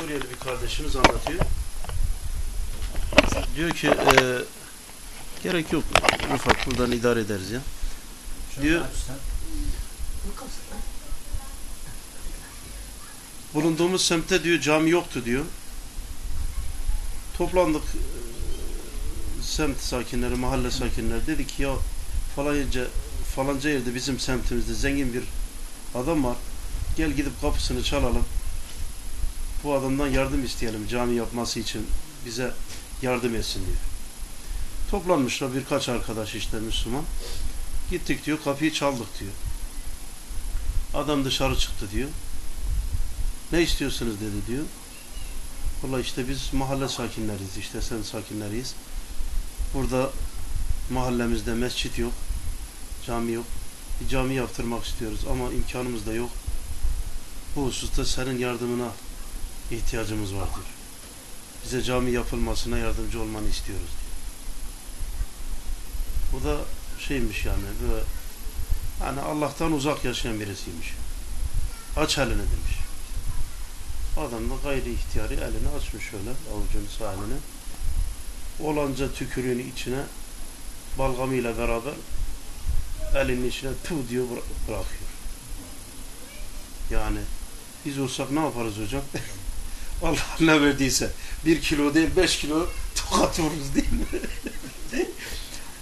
Suriyeli bir kardeşimiz anlatıyor. Diyor ki e, gerek yok Rıfat buradan idare ederiz ya. Diyor bulunduğumuz semtte diyor cami yoktu diyor. Toplandık e, semt sakinleri, mahalle sakinleri dedi ki ya falanca falanca yerde bizim semtimizde zengin bir adam var. Gel gidip kapısını çalalım. Bu adamdan yardım isteyelim cami yapması için bize yardım etsin diyor. Toplanmışlar birkaç arkadaş işte Müslüman. Gittik diyor kapıyı çaldık diyor. Adam dışarı çıktı diyor. Ne istiyorsunuz dedi diyor. Valla işte biz mahalle sakinleriyiz işte sen sakinleriyiz. Burada mahallemizde mescit yok. Cami yok. Bir cami yaptırmak istiyoruz ama imkanımız da yok. Bu hususta senin yardımına ihtiyacımız vardır. Bize cami yapılmasına yardımcı olmanı istiyoruz diyor. Bu da şeymiş yani böyle yani Allah'tan uzak yaşayan birisiymiş. Aç elini demiş. Adam da gayri ihtiyari elini açmış şöyle avucun sağ. Olanca tükürüğünü içine balgamıyla beraber elinin içine tu diyor bıra- bırakıyor. Yani biz olsak ne yaparız hocam? Allah ne verdiyse bir kilo değil beş kilo tokat vururuz değil mi?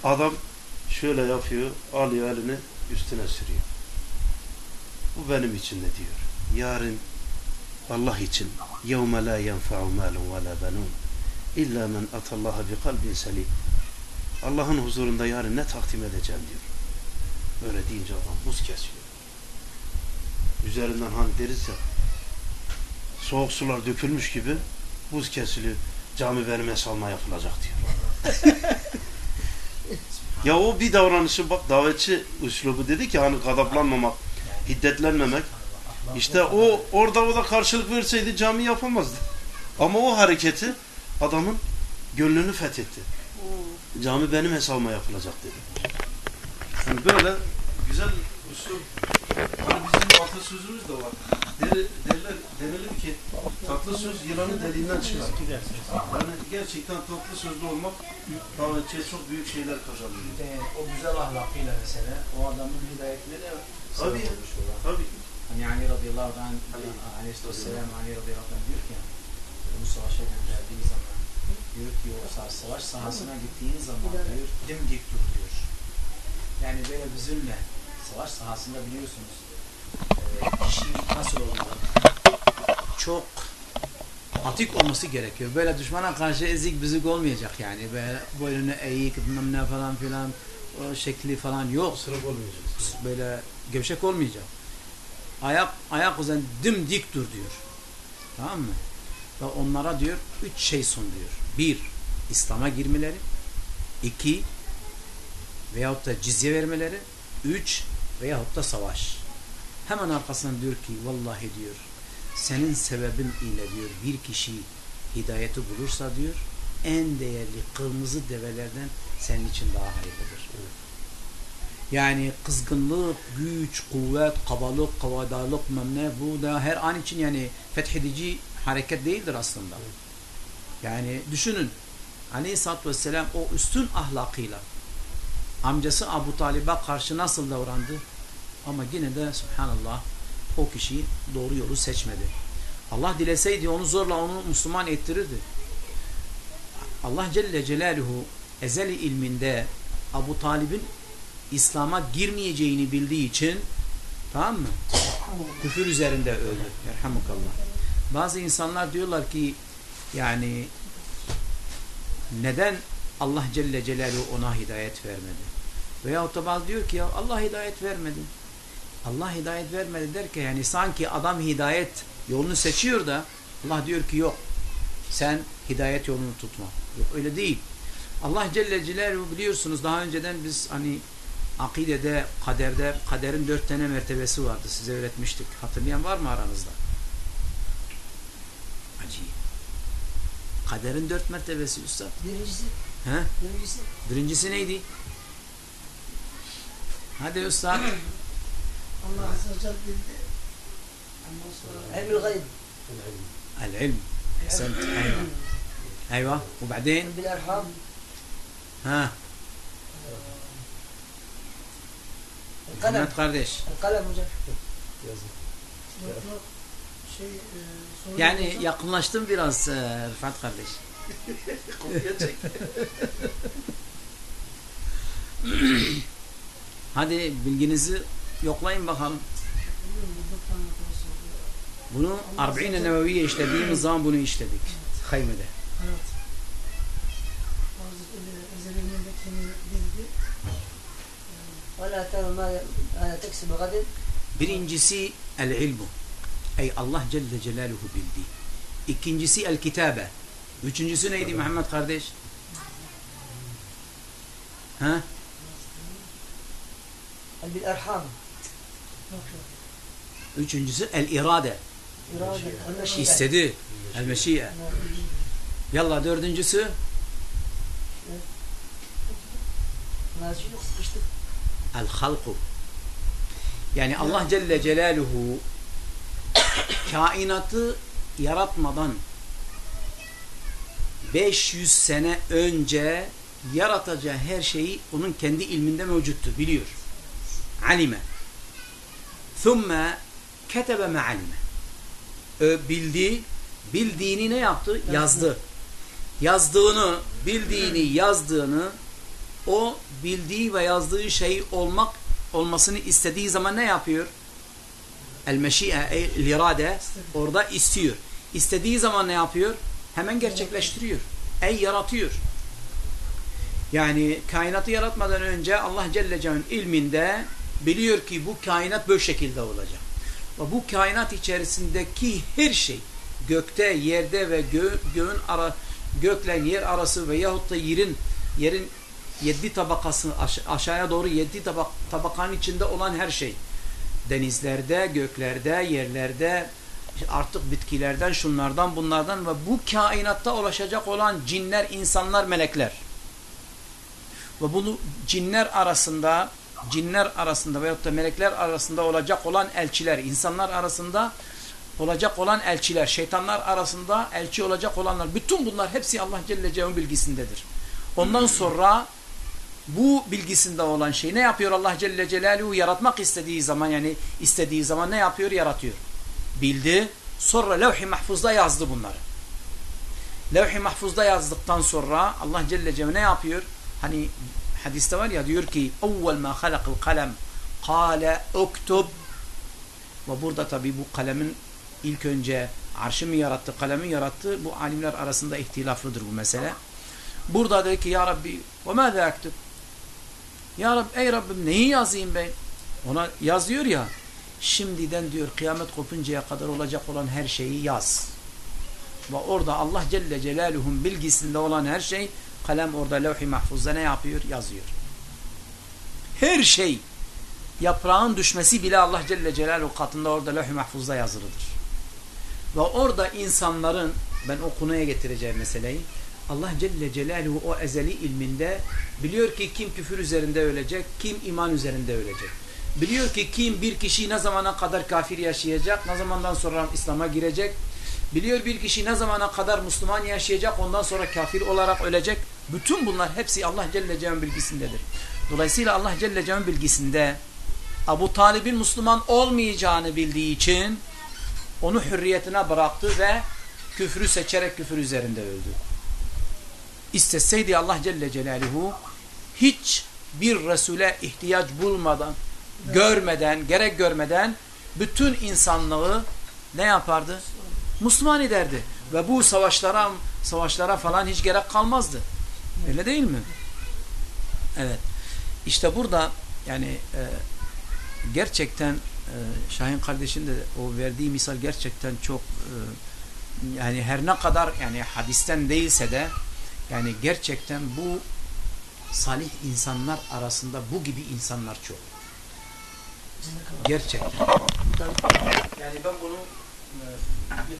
Adam şöyle yapıyor, alıyor elini üstüne sürüyor. Bu benim için de diyor. Yarın Allah için يَوْمَ لَا يَنْفَعُ مَالٌ وَلَا بَنُونَ اِلَّا مَنْ اَتَ اللّٰهَ بِقَلْبٍ سَلِيمٍ Allah'ın huzurunda yarın ne takdim edeceğim diyor. Böyle deyince adam buz kesiyor. Üzerinden hani deriz ya soğuk sular dökülmüş gibi buz kesiliyor. Cami benim salma yapılacak diyor. ya o bir davranışı bak davetçi üslubu dedi ki hani gadaplanmamak, hiddetlenmemek. İşte o orada o da karşılık verseydi cami yapamazdı. Ama o hareketi adamın gönlünü fethetti. Cami benim hesabıma yapılacak dedi. Yani böyle güzel usul. Bir atasözümüz de var. Der, derler, denilir ki tatlı söz yılanın deliğinden çıkar. Yani gerçekten tatlı sözlü olmak davetçiye çok büyük şeyler kazandırıyor. Ee, o güzel ahlakıyla mesela o adamın hidayetine de Tabii. Tabii. Hani Ali radıyallahu anh aleyhisselam Ali radıyallahu anh diyor ki onu savaşa gönderdiği zaman diyor ki o sa- savaş sahasına gittiğin zaman diyor dimdik dur diyor. Yani böyle bizimle savaş sahasında biliyorsunuz kişi nasıl olmalı? Çok atik olması gerekiyor. Böyle düşmana karşı ezik büzük olmayacak yani. Böyle boynunu eğik bilmem ne falan filan o şekli falan yok Sırık olmayacağız. böyle gevşek olmayacak. Ayak ayak üzerinde dimdik dur diyor. Tamam mı? Ve onlara diyor üç şey sun diyor. Bir, İslam'a girmeleri. iki veyahut da cizye vermeleri. Üç, veyahut da savaş. Hemen arkasından diyor ki vallahi diyor senin sebebin ile diyor bir kişi hidayeti bulursa diyor en değerli kırmızı develerden senin için daha hayırlıdır. Yani kızgınlık, güç, kuvvet, kabalık, kavadarlık, memne bu da her an için yani fethedici hareket değildir aslında. Yani düşünün Aleyhisselatü Vesselam o üstün ahlakıyla amcası Abu Talib'e karşı nasıl davrandı? Ama yine de subhanallah o kişi doğru yolu seçmedi. Allah dileseydi onu zorla onu Müslüman ettirirdi. Allah Celle Celaluhu ezeli ilminde Abu Talib'in İslam'a girmeyeceğini bildiği için tamam mı? Küfür üzerinde öldü. Yerhamukallah. Bazı insanlar diyorlar ki yani neden Allah Celle Celaluhu ona hidayet vermedi? Veyahut da bazı diyor ki ya Allah hidayet vermedi. Allah hidayet vermedi derken yani sanki adam hidayet yolunu seçiyor da Allah diyor ki yok sen hidayet yolunu tutma. Yok öyle değil. Allah Celle Celaluhu biliyorsunuz daha önceden biz hani akidede, kaderde, kaderin dört tane mertebesi vardı. Size öğretmiştik. Hatırlayan var mı aranızda? Acayip. Kaderin dört mertebesi üstad. Birincisi, He? birincisi Birincisi neydi? Hadi üstad. Allah Azze ve Celle bildi. Ondan sonra emri gayb. العلم احسنت ايوه ايوه وبعدين بالأرحام ها القلم محمد kardeş القلم hocam. Yok yok. Şey, e, soru yani olursa- yakınlaştım biraz e, Rıfat kardeş Kopya çek. hadi bilginizi Yoklayın bakalım. Bunu Arbine Nevevi'ye işlediğimiz zaman bunu işledik. Evet. Haymede. Evet. Birincisi el ilmu. Ey Allah Celle Celaluhu bildi. İkincisi el kitabe. Üçüncüsü neydi Muhammed kardeş? Ha? El bil erham. Üçüncüsü el irade. İstedi. El meşiye. Yalla dördüncüsü el halku. Yani Allah Celle Celaluhu kainatı yaratmadan 500 sene önce yaratacağı her şeyi onun kendi ilminde mevcuttu. Biliyor. Alime. Thumme ketebe me alime. Ö, bildi, bildiğini ne yaptı? Yazdı. Yazdığını, bildiğini, yazdığını o bildiği ve yazdığı şey olmak olmasını istediği zaman ne yapıyor? El meşi'e, el irade orada istiyor. İstediği zaman ne yapıyor? Hemen gerçekleştiriyor. Ey yaratıyor. Yani kainatı yaratmadan önce Allah Celle Celle'nin ilminde biliyor ki bu kainat böyle şekilde olacak. Ve bu kainat içerisindeki her şey gökte, yerde ve gö göğün ara gökle yer arası veyahut da yerin yerin yedi tabakası aş- aşağıya doğru yedi tabak tabakanın içinde olan her şey denizlerde, göklerde, yerlerde artık bitkilerden, şunlardan, bunlardan ve bu kainatta ulaşacak olan cinler, insanlar, melekler. Ve bunu cinler arasında cinler arasında veyahut da melekler arasında olacak olan elçiler, insanlar arasında olacak olan elçiler, şeytanlar arasında elçi olacak olanlar, bütün bunlar hepsi Allah Celle Celaluhu'nun bilgisindedir. Ondan sonra bu bilgisinde olan şey ne yapıyor Allah Celle Celaluhu yaratmak istediği zaman yani istediği zaman ne yapıyor? Yaratıyor. Bildi. Sonra levh-i mahfuzda yazdı bunları. Levh-i mahfuzda yazdıktan sonra Allah Celle Celaluhu ne yapıyor? Hani hadiste var ya diyor ki evvel ma halakal kalem kâle uktub ve burada tabi bu kalemin ilk önce arşı mı yarattı, kalemi yarattı. Bu alimler arasında ihtilaflıdır bu mesele. Burada dedi ki ya Rabbi mâzâ aktub ya Rab, ey Rabbim neyi yazayım ben? Ona yazıyor ya. Şimdiden diyor kıyamet kopuncaya kadar olacak olan her şeyi yaz. Ve orada Allah Celle Celaluhu'nun bilgisinde olan her şey kalem orada levh-i mahfuzda ne yapıyor? Yazıyor. Her şey yaprağın düşmesi bile Allah Celle Celaluhu katında orada levh-i mahfuzda yazılıdır. Ve orada insanların ben o konuya getireceğim meseleyi Allah Celle Celaluhu o ezeli ilminde biliyor ki kim küfür üzerinde ölecek, kim iman üzerinde ölecek. Biliyor ki kim bir kişi ne zamana kadar kafir yaşayacak, ne zamandan sonra İslam'a girecek. Biliyor bir kişi ne zamana kadar Müslüman yaşayacak, ondan sonra kafir olarak ölecek. Bütün bunlar hepsi Allah Celle Celaluhu'nun bilgisindedir. Dolayısıyla Allah Celle Celaluhu'nun bilgisinde Abu Talib'in Müslüman olmayacağını bildiği için onu hürriyetine bıraktı ve küfrü seçerek küfür üzerinde öldü. İsteseydi Allah Celle Celaluhu hiç bir Resul'e ihtiyaç bulmadan, görmeden, gerek görmeden bütün insanlığı ne yapardı? Müslüman ederdi. Ve bu savaşlara savaşlara falan hiç gerek kalmazdı. Öyle değil mi? Evet. İşte burada yani e, gerçekten e, Şahin kardeşin de o verdiği misal gerçekten çok e, yani her ne kadar yani hadisten değilse de yani gerçekten bu salih insanlar arasında bu gibi insanlar çok. Gerçekten. Yani ben bunu e,